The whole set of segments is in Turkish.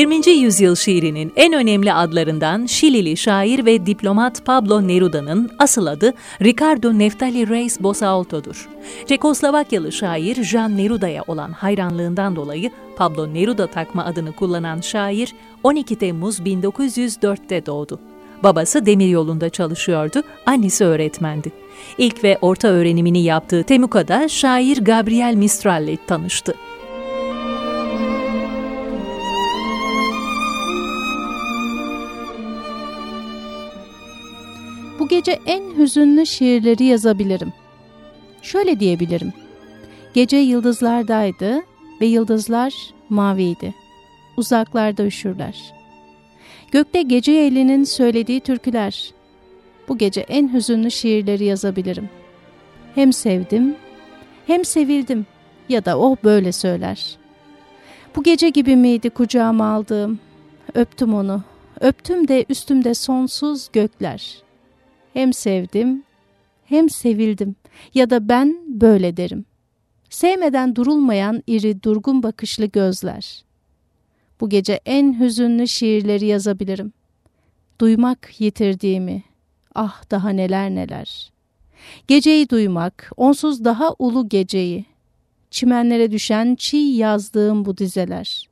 20. yüzyıl şiirinin en önemli adlarından Şilili şair ve diplomat Pablo Neruda'nın asıl adı Ricardo Neftali Reis Bosaulto'dur. Çekoslovakyalı şair Jean Neruda'ya olan hayranlığından dolayı Pablo Neruda takma adını kullanan şair 12 Temmuz 1904'te doğdu. Babası demiryolunda çalışıyordu, annesi öğretmendi. İlk ve orta öğrenimini yaptığı Temuka'da şair Gabriel Mistral ile tanıştı. Gece en hüzünlü şiirleri yazabilirim. Şöyle diyebilirim. Gece yıldızlardaydı ve yıldızlar maviydi. Uzaklarda üşürler. Gökte gece elinin söylediği türküler. Bu gece en hüzünlü şiirleri yazabilirim. Hem sevdim, hem sevildim ya da o böyle söyler. Bu gece gibi miydi kucağıma aldığım? Öptüm onu, öptüm de üstümde sonsuz gökler.'' Hem sevdim hem sevildim ya da ben böyle derim. Sevmeden durulmayan iri durgun bakışlı gözler. Bu gece en hüzünlü şiirleri yazabilirim. Duymak yitirdiğimi, ah daha neler neler. Geceyi duymak, onsuz daha ulu geceyi. Çimenlere düşen çiğ yazdığım bu dizeler.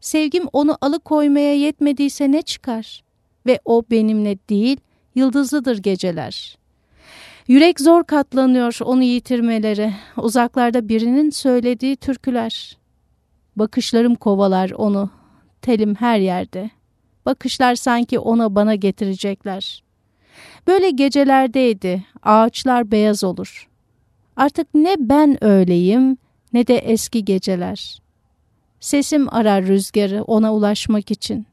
Sevgim onu alıkoymaya yetmediyse ne çıkar? Ve o benimle değil, yıldızlıdır geceler. Yürek zor katlanıyor onu yitirmeleri, uzaklarda birinin söylediği türküler. Bakışlarım kovalar onu, telim her yerde. Bakışlar sanki ona bana getirecekler. Böyle gecelerdeydi, ağaçlar beyaz olur. Artık ne ben öyleyim ne de eski geceler. Sesim arar rüzgarı ona ulaşmak için.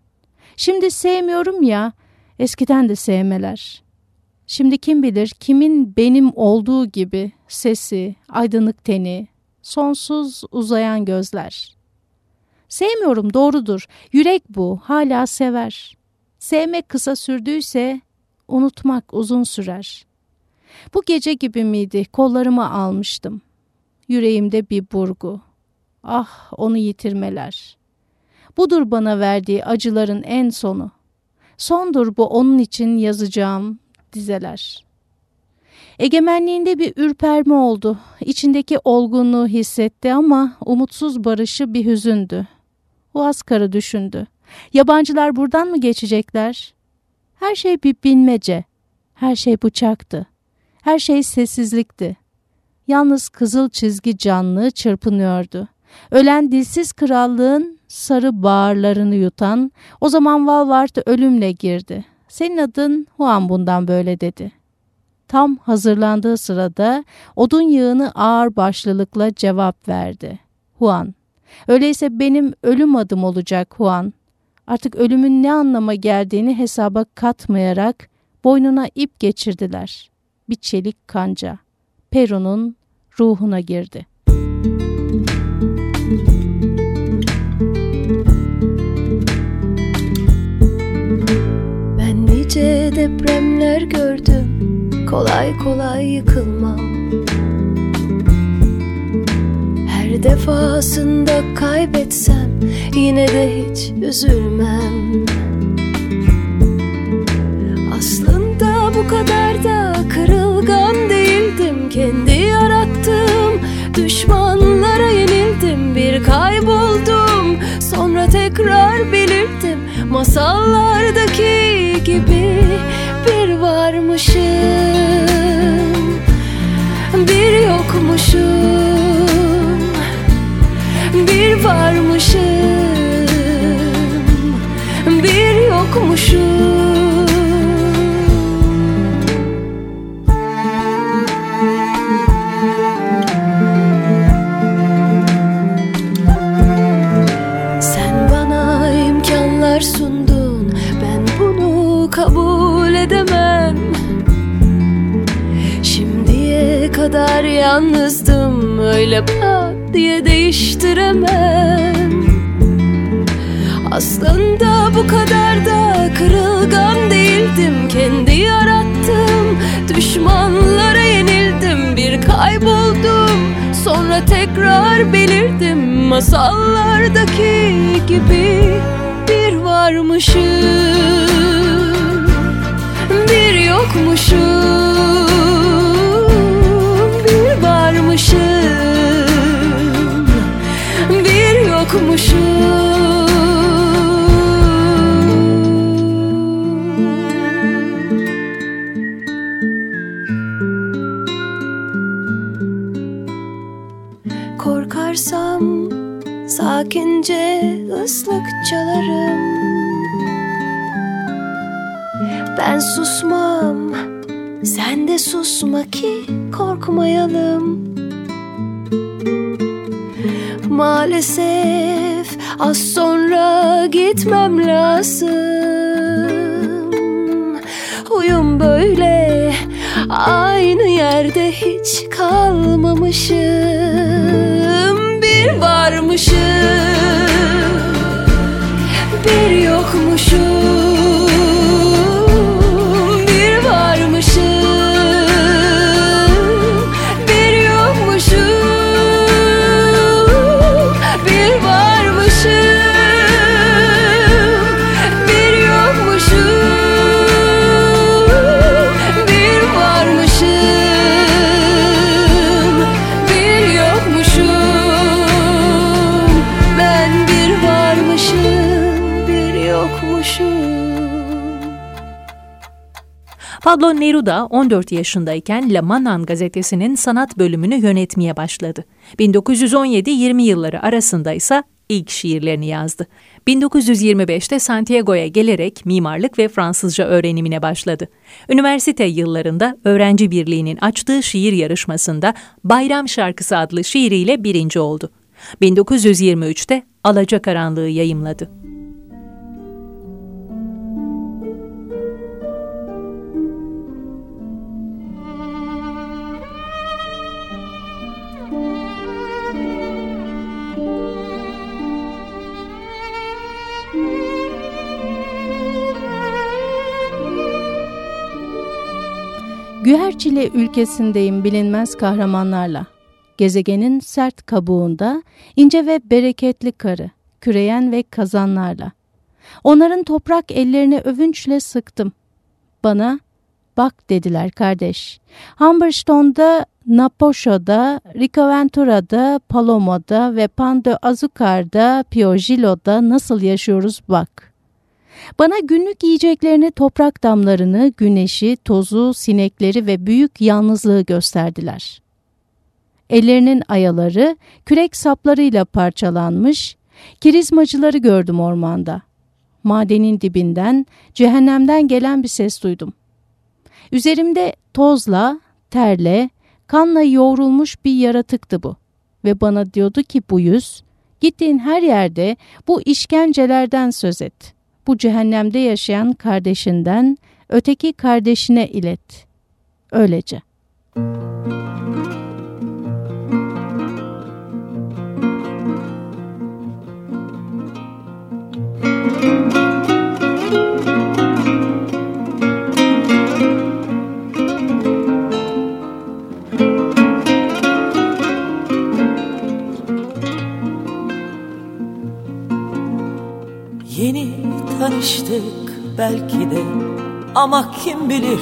Şimdi sevmiyorum ya, Eskiden de sevmeler. Şimdi kim bilir kimin benim olduğu gibi sesi, aydınlık teni, sonsuz uzayan gözler. Sevmiyorum doğrudur. Yürek bu, hala sever. Sevmek kısa sürdüyse unutmak uzun sürer. Bu gece gibi miydi kollarıma almıştım. Yüreğimde bir burgu. Ah onu yitirmeler. Budur bana verdiği acıların en sonu. Sondur bu onun için yazacağım dizeler. Egemenliğinde bir ürperme oldu. İçindeki olgunluğu hissetti ama umutsuz barışı bir hüzündü. Huaskar'ı düşündü. Yabancılar buradan mı geçecekler? Her şey bir bilmece. Her şey bıçaktı. Her şey sessizlikti. Yalnız kızıl çizgi canlı çırpınıyordu. Ölen dilsiz krallığın sarı bağırlarını yutan, o zaman Valvart ölümle girdi. Senin adın Huan bundan böyle dedi. Tam hazırlandığı sırada odun yığını ağır başlılıkla cevap verdi. Huan, öyleyse benim ölüm adım olacak Huan. Artık ölümün ne anlama geldiğini hesaba katmayarak boynuna ip geçirdiler. Bir çelik kanca. Peru'nun ruhuna girdi. Depremler gördüm. Kolay kolay yıkılmam. Her defasında kaybetsem Yine de hiç üzülmem. Aslında bu kadar da kırılgan değildim. Kendi yarattığım düşmanlara yenildim. Bir kayboldum sonra tekrar belirdim Masallardaki gibi bir varmışım. Bir yokmuşum. Bir varmışım. Bir yokmuşum yalnızdım Öyle pat diye değiştiremem. Aslında bu kadar da kırılgan değildim. Kendi yarattım düşmanlara yenildim. Bir kayboldum sonra tekrar belirdim. Masallardaki gibi bir varmışım. Bir yokmuşum Ben susmam. Sen de susma ki korkmayalım. Maalesef az sonra gitmem lazım. Huyum böyle. Aynı yerde hiç kalmamışım. Bir varmışım Pablo Neruda 14 yaşındayken La Manan gazetesinin sanat bölümünü yönetmeye başladı. 1917-20 yılları arasında ise ilk şiirlerini yazdı. 1925'te Santiago'ya gelerek mimarlık ve Fransızca öğrenimine başladı. Üniversite yıllarında Öğrenci Birliği'nin açtığı şiir yarışmasında Bayram Şarkısı adlı şiiriyle birinci oldu. 1923'te Alacakaranlığı yayımladı. Güherçile ülkesindeyim bilinmez kahramanlarla. Gezegenin sert kabuğunda ince ve bereketli karı, küreyen ve kazanlarla. Onların toprak ellerini övünçle sıktım. Bana bak dediler kardeş. Humberstone'da, Naposho'da, Ricaventura'da, Palomo'da ve Pan de Azucar'da, Piojilo'da nasıl yaşıyoruz bak. Bana günlük yiyeceklerini, toprak damlarını, güneşi, tozu, sinekleri ve büyük yalnızlığı gösterdiler. Ellerinin ayaları kürek saplarıyla parçalanmış, kirizmacıları gördüm ormanda. Madenin dibinden, cehennemden gelen bir ses duydum. Üzerimde tozla, terle, kanla yoğrulmuş bir yaratıktı bu. Ve bana diyordu ki bu yüz, gittiğin her yerde bu işkencelerden söz et. Bu cehennemde yaşayan kardeşinden öteki kardeşine ilet. Öylece. Yeni tanıştık belki de. Ama kim bilir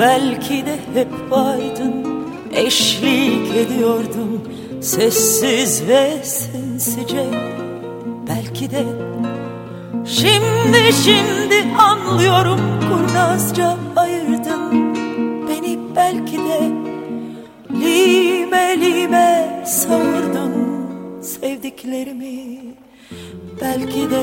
belki de hep vardın. Eşlik ediyordum sessiz ve sinsice belki de şimdi şimdi anlıyorum kurnazca ayırdın beni. Belki de lime lime savurdun sevdiklerimi. Belki de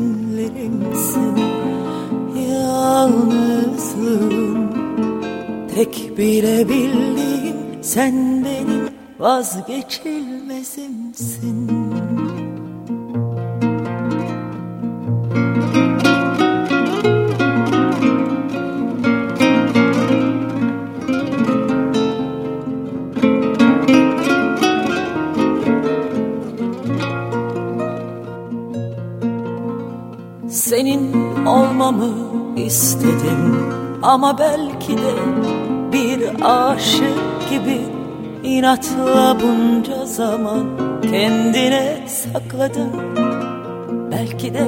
Yalnızlığım tek bilebildiğim sen benim vazgeçilmezimsin. Senin olmamı istedim. Ama belki de bir aşık gibi inatla bunca zaman kendine sakladın Belki de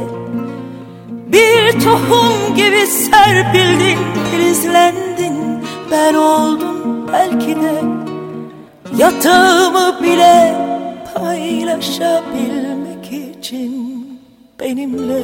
bir tohum gibi serpildin, filizlendin. Ben oldum belki de yatağımı bile paylaşabilmek için benimle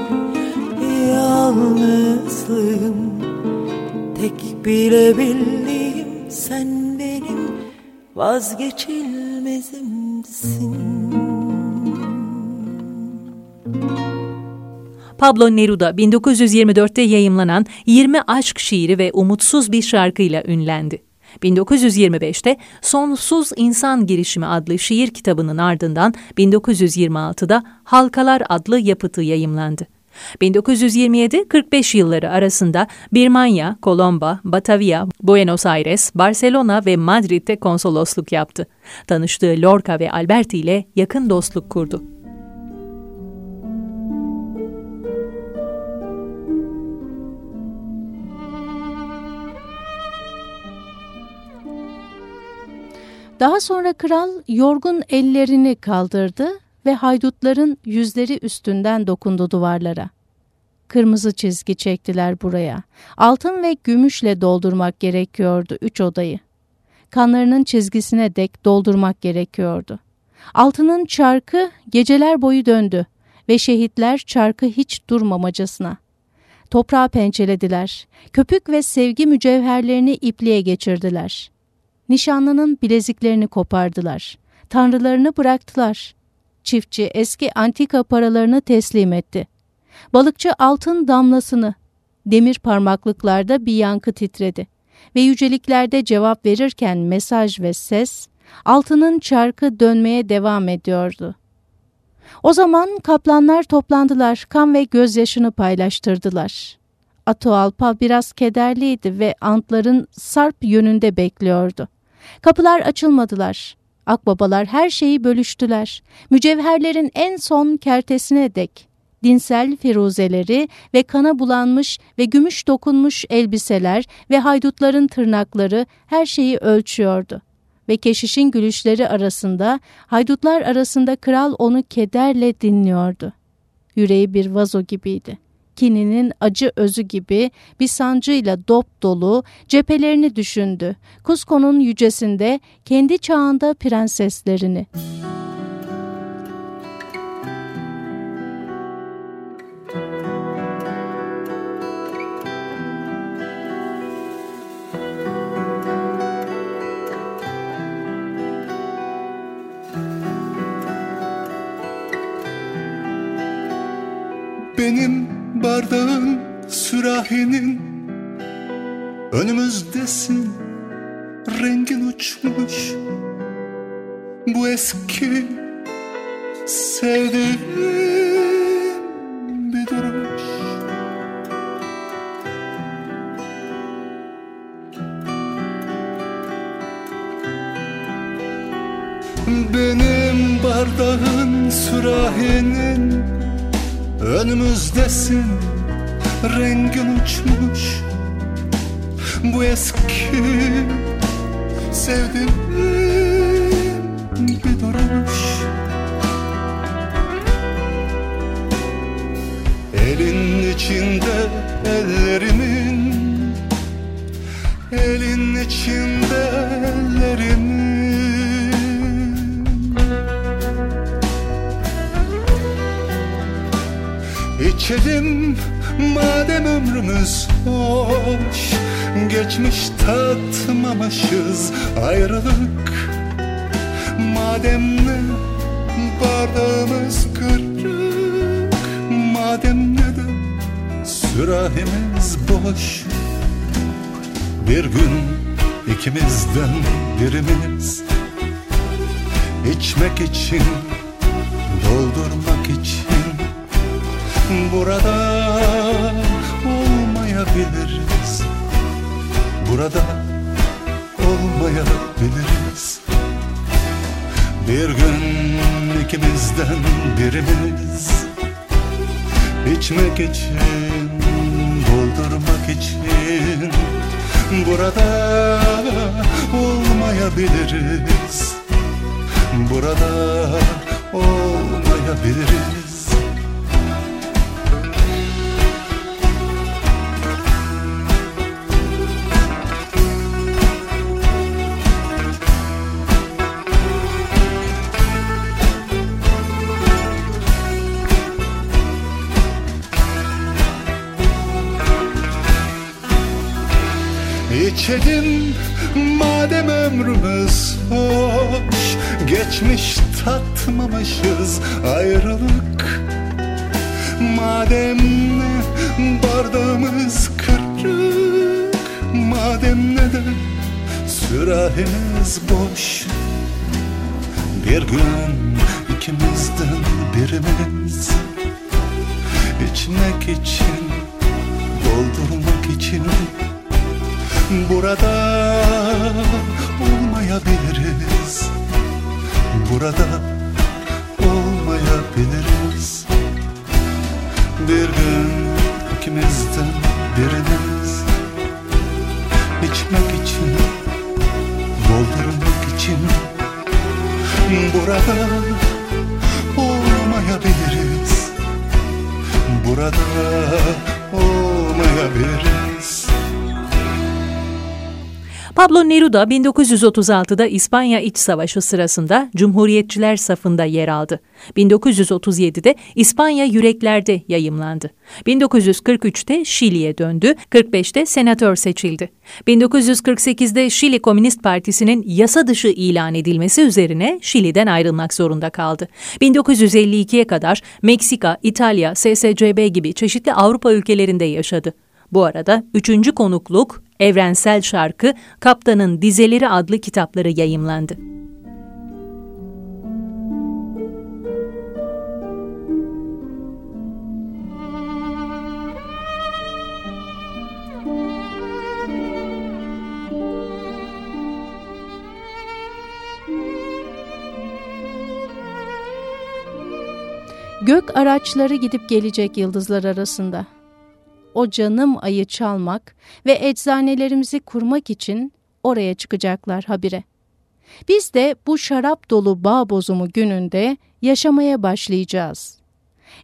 Yalnızlığım Tek bilebildiğim sen benim vazgeçilmezimsin Pablo Neruda 1924'te yayımlanan 20 aşk şiiri ve umutsuz bir şarkıyla ünlendi. 1925'te Sonsuz İnsan Girişimi adlı şiir kitabının ardından 1926'da Halkalar adlı yapıtı yayımlandı. 1927-45 yılları arasında Birmanya, Kolomba, Batavia, Buenos Aires, Barcelona ve Madrid'de konsolosluk yaptı. Tanıştığı Lorca ve Alberti ile yakın dostluk kurdu. Daha sonra kral yorgun ellerini kaldırdı ve haydutların yüzleri üstünden dokundu duvarlara. Kırmızı çizgi çektiler buraya. Altın ve gümüşle doldurmak gerekiyordu üç odayı. Kanlarının çizgisine dek doldurmak gerekiyordu. Altının çarkı geceler boyu döndü ve şehitler çarkı hiç durmamacasına. Toprağı pençelediler. Köpük ve sevgi mücevherlerini ipliğe geçirdiler. Nişanlının bileziklerini kopardılar. Tanrılarını bıraktılar. Çiftçi eski antika paralarını teslim etti. Balıkçı altın damlasını, demir parmaklıklarda bir yankı titredi ve yüceliklerde cevap verirken mesaj ve ses, altının çarkı dönmeye devam ediyordu. O zaman kaplanlar toplandılar, kan ve gözyaşını paylaştırdılar. Atoalpa biraz kederliydi ve antların sarp yönünde bekliyordu. Kapılar açılmadılar. Akbabalar her şeyi bölüştüler. Mücevherlerin en son kertesine dek dinsel firuzeleri ve kana bulanmış ve gümüş dokunmuş elbiseler ve haydutların tırnakları her şeyi ölçüyordu. Ve keşişin gülüşleri arasında, haydutlar arasında kral onu kederle dinliyordu. Yüreği bir vazo gibiydi kininin acı özü gibi bir sancıyla dop dolu cephelerini düşündü. Kusko'nun yücesinde kendi çağında prenseslerini. Benim bardağın sürahinin Önümüzdesin. Rengin uçmuş Bu eski sevdiğim Önümüzdesin rengin uçmuş. Bu eski sevdiğim ömrümüz hoş Geçmiş tatmamışız ayrılık. Madem ne bardağımız kırık Madem ne de sürahimiz boş. Bir gün ikimizden birimiz içmek için doldurmak için. Burada olmayabiliriz Burada olmayabiliriz. Bir gün ikimizden birimiz içmek için doldurmak için Burada olmayabiliriz. Burada olmayabiliriz İçelim madem ömrümüz hoş Geçmiş tatmamışız ayrılık. Madem bardağımız kırık Madem ne de sürahimiz boş? Bir gün ikimizden birimiz içmek için Doldurmak için Burada olmayabiliriz. Burada olmayabiliriz. Bir gün ikimizden birimiz içmek için Doldurmak için Burada olmayabiliriz. Burada olmayabiliriz Pablo Neruda 1936'da İspanya İç Savaşı sırasında Cumhuriyetçiler safında yer aldı. 1937'de İspanya Yüreklerde yayımlandı. 1943'te Şili'ye döndü, 45'te senatör seçildi. 1948'de Şili Komünist Partisi'nin yasa dışı ilan edilmesi üzerine Şili'den ayrılmak zorunda kaldı. 1952'ye kadar Meksika, İtalya, SSCB gibi çeşitli Avrupa ülkelerinde yaşadı. Bu arada üçüncü konukluk Evrensel Şarkı, Kaptanın Dizeleri adlı kitapları yayımlandı. Gök araçları gidip gelecek yıldızlar arasında. O canım ayı çalmak ve eczanelerimizi kurmak için oraya çıkacaklar habire. Biz de bu şarap dolu bağ bozumu gününde yaşamaya başlayacağız.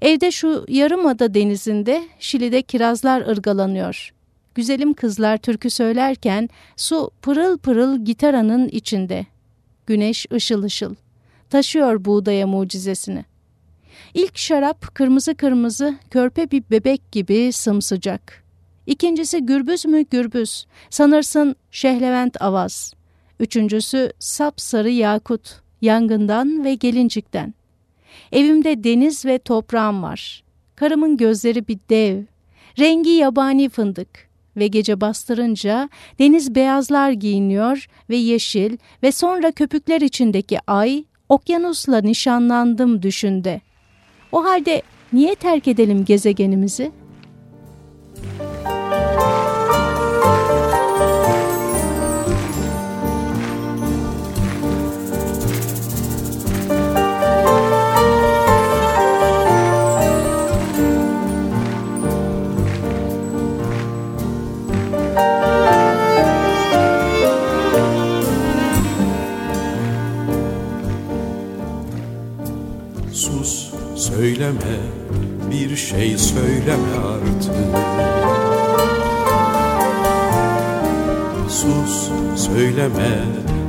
Evde şu yarımada denizinde Şili'de kirazlar ırgalanıyor. Güzelim kızlar türkü söylerken su pırıl pırıl gitaranın içinde. Güneş ışıl ışıl. Taşıyor buğdaya mucizesini. İlk şarap kırmızı kırmızı körpe bir bebek gibi sımsıcak. İkincisi gürbüz mü gürbüz, sanırsın şehlevent avaz. Üçüncüsü sapsarı yakut, yangından ve gelincikten. Evimde deniz ve toprağım var. Karımın gözleri bir dev, rengi yabani fındık ve gece bastırınca deniz beyazlar giyiniyor ve yeşil ve sonra köpükler içindeki ay okyanusla nişanlandım düşünde. O halde niye terk edelim gezegenimizi? Söyleme bir şey söyleme artık. Sus söyleme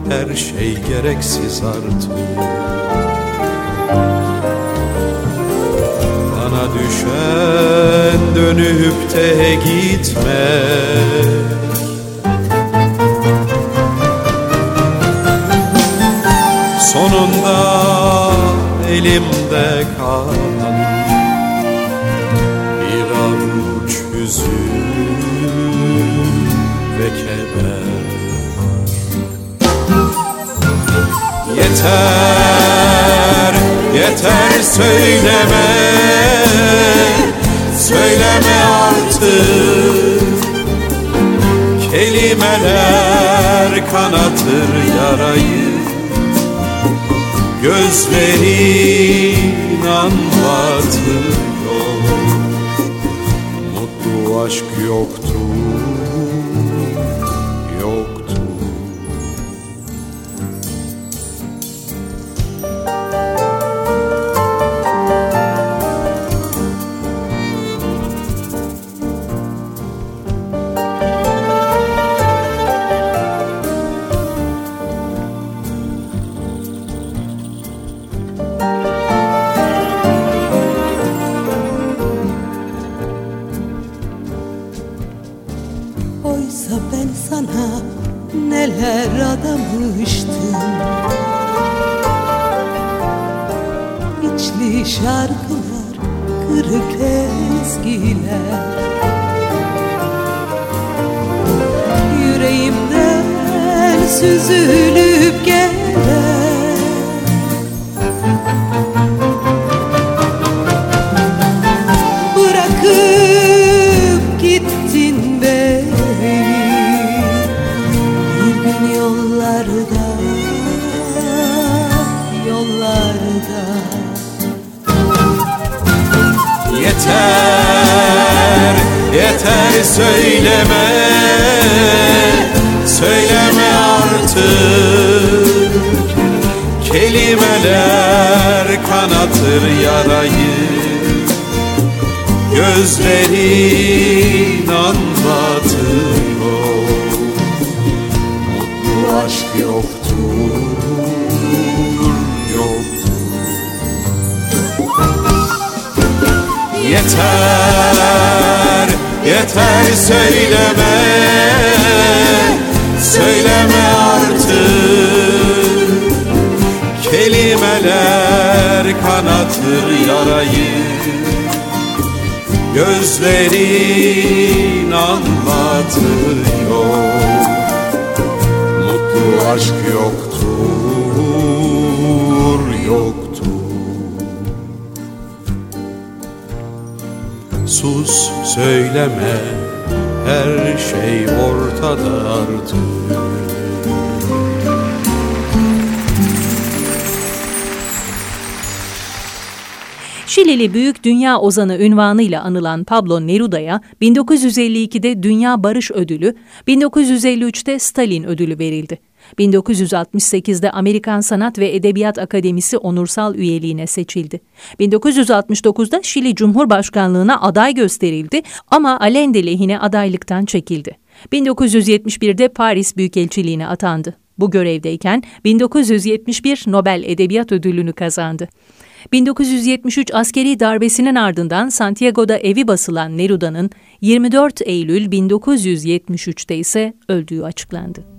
her şey gereksiz artık. Bana düşen dönüp de gitmek Sonunda elimde kalan Yeter, yeter söyleme. Söyleme artık. Kelimeler kanatır yarayı. Gözlerin anlatıyor. Mutlu aşk yoktu Yüreğimden yeter söyleme. Söyleme artık. Kelimeler kanatır yarayı. Gözlerin anlatıyor. Mutlu aşk yoktur, söyleme her şey ortada artık Şilili büyük dünya ozanı ünvanıyla anılan Pablo Neruda'ya 1952'de Dünya Barış Ödülü, 1953'te Stalin Ödülü verildi. 1968'de Amerikan Sanat ve Edebiyat Akademisi onursal üyeliğine seçildi. 1969'da Şili Cumhurbaşkanlığına aday gösterildi ama Allende lehine adaylıktan çekildi. 1971'de Paris Büyükelçiliğine atandı. Bu görevdeyken 1971 Nobel Edebiyat Ödülünü kazandı. 1973 askeri darbesinin ardından Santiago'da evi basılan Neruda'nın 24 Eylül 1973'te ise öldüğü açıklandı.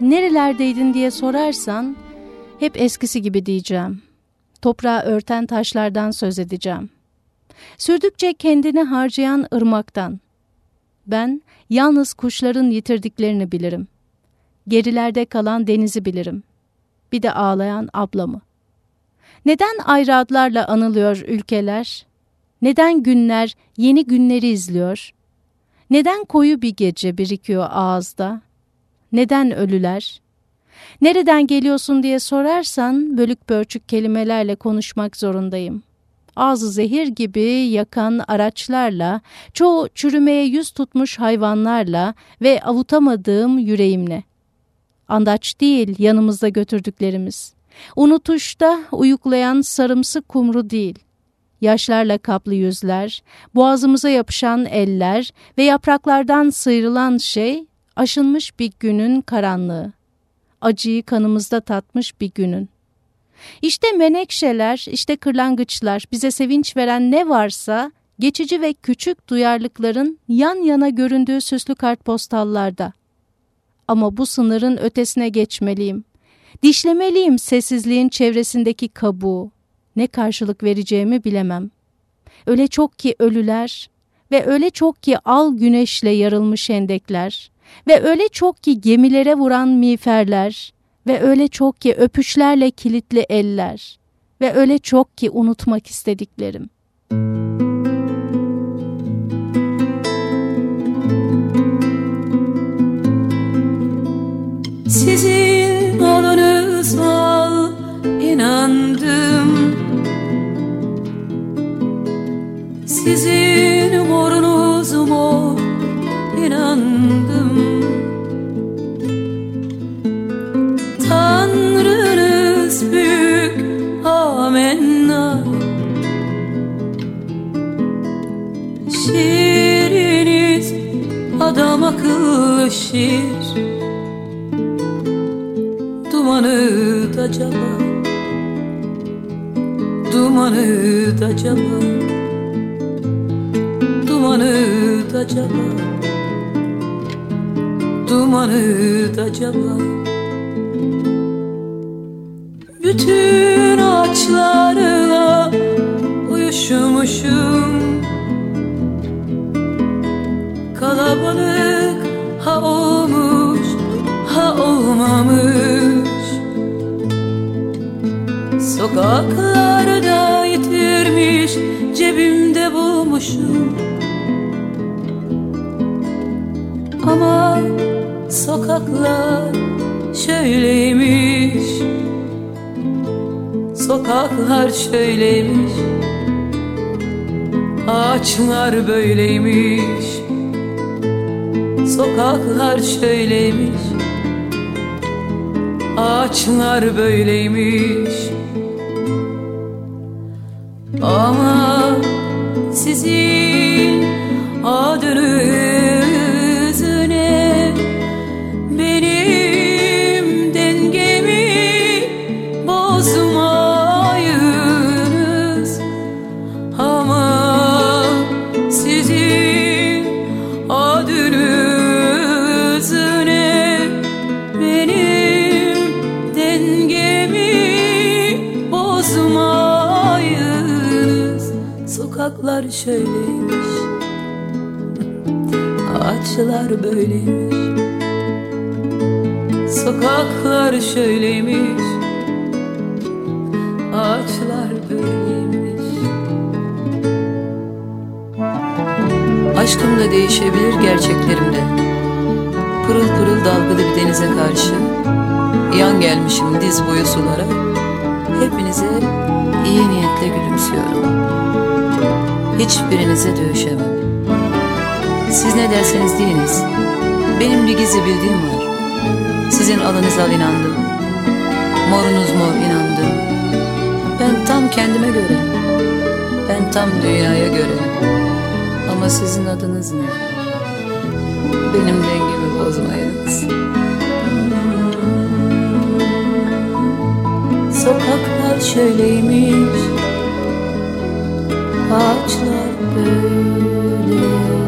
Nerelerdeydin diye sorarsan hep eskisi gibi diyeceğim. Toprağı örten taşlardan söz edeceğim. Sürdükçe kendini harcayan ırmaktan. Ben yalnız kuşların yitirdiklerini bilirim. Gerilerde kalan denizi bilirim. Bir de ağlayan ablamı. Neden ayrı adlarla anılıyor ülkeler? Neden günler yeni günleri izliyor? Neden koyu bir gece birikiyor ağızda? Neden ölüler? Nereden geliyorsun diye sorarsan bölük pörçük kelimelerle konuşmak zorundayım. Ağzı zehir gibi yakan araçlarla, çoğu çürümeye yüz tutmuş hayvanlarla ve avutamadığım yüreğimle. Andaç değil yanımızda götürdüklerimiz. Unutuşta uyuklayan sarımsı kumru değil. Yaşlarla kaplı yüzler, boğazımıza yapışan eller ve yapraklardan sıyrılan şey aşınmış bir günün karanlığı. Acıyı kanımızda tatmış bir günün. İşte menekşeler, işte kırlangıçlar, bize sevinç veren ne varsa geçici ve küçük duyarlılıkların yan yana göründüğü süslü kartpostallarda. Ama bu sınırın ötesine geçmeliyim. Dişlemeliyim sessizliğin çevresindeki kabuğu. Ne karşılık vereceğimi bilemem. Öyle çok ki ölüler ve öyle çok ki al güneşle yarılmış endekler ve öyle çok ki gemilere vuran miğferler ve öyle çok ki öpüşlerle kilitli eller ve öyle çok ki unutmak istediklerim. Sizin adınıza inandım Sizin morunuz mor inandım. Tanrınız büyük amenna. Şiiriniz adam akıllı şiir. Dumanı da caba Dumanı da caba Dumanı da caba Dumanı da caba Bütün ağaçlarla uyuşmuşum. Kalabalık ha olmuş ha olmamış. Sokaklarda yitirmiş cebimde bulmuşum sokaklar şöyleymiş. Sokaklar şöyleymiş. Ağaçlar böyleymiş. Sokaklar şöyleymiş. Ağaçlar böyleymiş. Ama sizin adınız Ağaçlar böyleymiş Sokaklar şöyleymiş Ağaçlar böyleymiş. Aşkım da değişebilir gerçeklerim de Pırıl pırıl dalgalı bir denize karşı Yan gelmişim diz boyu sulara. Hepinize iyi niyetle gülümsüyorum. Hiçbirinize dövüşemem Siz ne derseniz deyiniz Benim bir gizli bildiğim var. Sizin adınıza inandım Morunuz mor inandım Ben tam kendime göre Ben tam dünyaya göre. Ama sizin adınız ne? Benim dengemi bozmayınız. Sokaklar şöyleymiş Ağaçlar böyleymiş